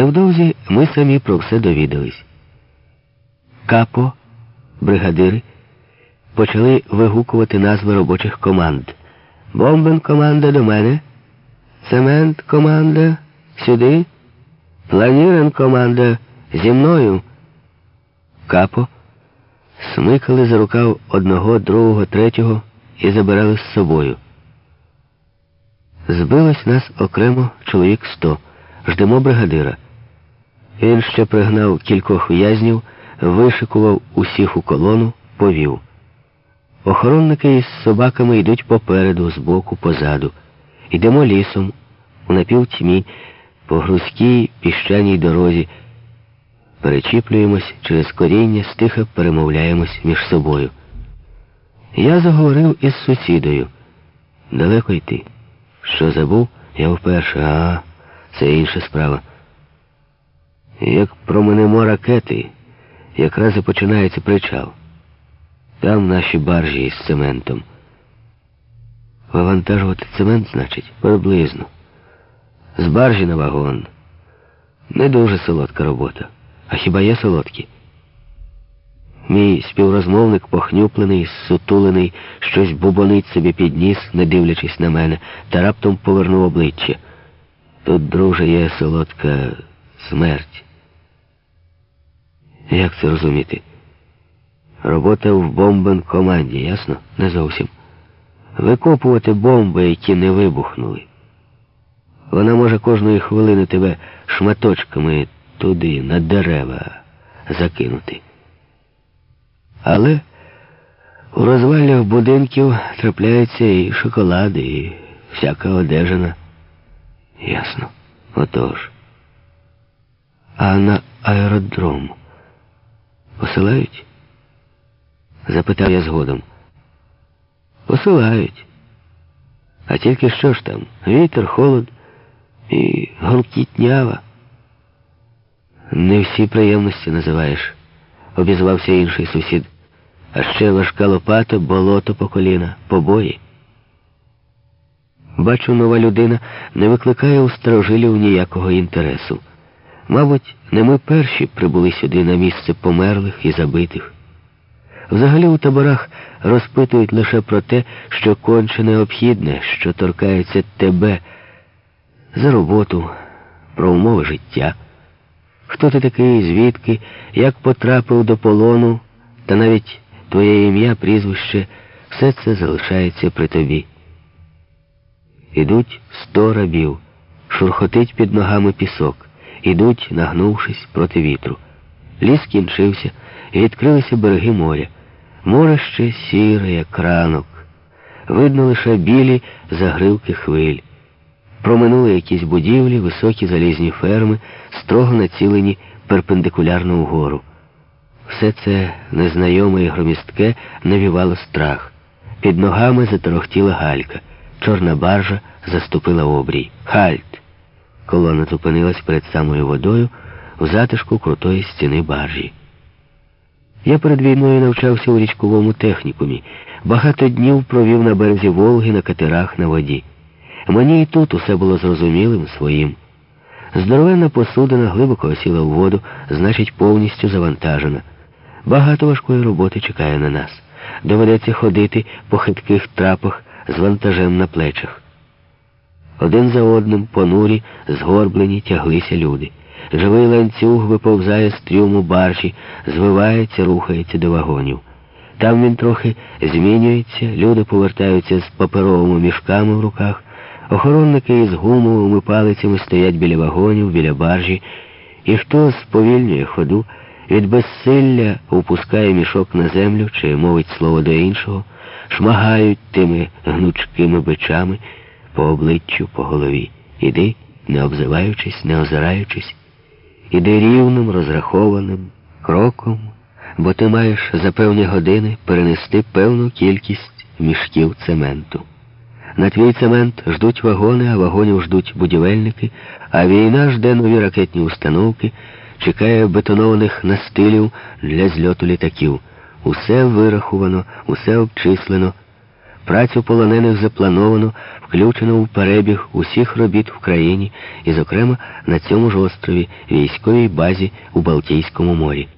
Невдовзі ми самі про все довідались. Капо, бригадири, почали вигукувати назви робочих команд. Бомбен команда до мене, цемент команда сюди, планірен команда зі мною. Капо смикали за рукав одного, другого, третього і забирали з собою. Збилось нас окремо чоловік сто. Ждемо бригадира. Він ще пригнав кількох в'язнів, вишикував усіх у колону, повів. Охоронники із собаками йдуть попереду, збоку, позаду. Йдемо лісом, у напівтьмі, по грузькій піщаній дорозі. Перечіплюємось через коріння, стиха перемовляємось між собою. Я заговорив із сусідою. Далеко йти. Що забув? Я вперше, а це інша справа. Як проминемо ракети, якраз і починається причал. Там наші баржі із цементом. Вивантажувати цемент, значить, приблизно. З баржі на вагон. Не дуже солодка робота. А хіба є солодкі? Мій співрозмовник, похнюплений, сутулений, щось бубонить собі підніс, не дивлячись на мене, та раптом повернув обличчя. Тут, друже, є солодка смерть. Як це розуміти? Робота в бомбен команді, ясно? Не зовсім. Викопувати бомби, які не вибухнули. Вона може кожної хвилини тебе шматочками туди, на дерева, закинути. Але у розвалях будинків трапляються і шоколади, і всяка одежина. Ясно. Отож. А на аеродром посилають? Запитав я згодом. Посилають. А тільки що ж там? Вітер, холод і гонкітнява. Не всі приємності називаєш, обізвався інший сусід. А ще важка лопата, болото по коліна, побої. Бачу, нова людина не викликає у старожилів ніякого інтересу. Мабуть, не ми перші прибули сюди на місце померлих і забитих. Взагалі у таборах розпитують лише про те, що конче необхідне, що торкається тебе за роботу, про умови життя. Хто ти такий, звідки, як потрапив до полону, та навіть твоє ім'я, прізвище, все це залишається при тобі. Ідуть сто рабів, шурхотить під ногами пісок, ідуть, нагнувшись проти вітру. Ліс кінчився, і відкрилися береги моря. Море ще сіре, як ранок. Видно лише білі загривки хвиль. Проминули якісь будівлі, високі залізні ферми, строго націлені перпендикулярно вгору. Все це незнайоме і громістке навівало страх. Під ногами заторохтіла галька. Чорна баржа заступила обрій. Хальт! Колона зупинилась перед самою водою в затишку крутої стіни баржі. Я перед війною навчався у річковому технікумі. Багато днів провів на березі Волги, на катерах, на воді. Мені і тут усе було зрозумілим своїм. Здоровенна посудина глибоко осіла в воду, значить, повністю завантажена. Багато важкої роботи чекає на нас. Доведеться ходити по хитких трапах з вантажем на плечах. Один за одним, понурі, згорблені, тяглися люди. Живий ланцюг виповзає з трюму баржі, звивається, рухається до вагонів. Там він трохи змінюється, люди повертаються з паперовими мішками в руках, охоронники із гумовими палицями стоять біля вагонів, біля баржі, і хто сповільнює ходу, від безсилля упускає мішок на землю чи мовить слово до іншого, шмагають тими гнучкими бичами по обличчю, по голові. Іди, не обзиваючись, не озираючись. Іди рівним, розрахованим кроком, бо ти маєш за певні години перенести певну кількість мішків цементу. На твій цемент ждуть вагони, а вагонів ждуть будівельники, а війна жде нові ракетні установки, чекає бетонованих настилів для зльоту літаків. Усе вираховано, усе обчислено. Працю полонених заплановано, включено у перебіг усіх робіт в країні і, зокрема, на цьому ж острові, військовій базі у Балтійському морі.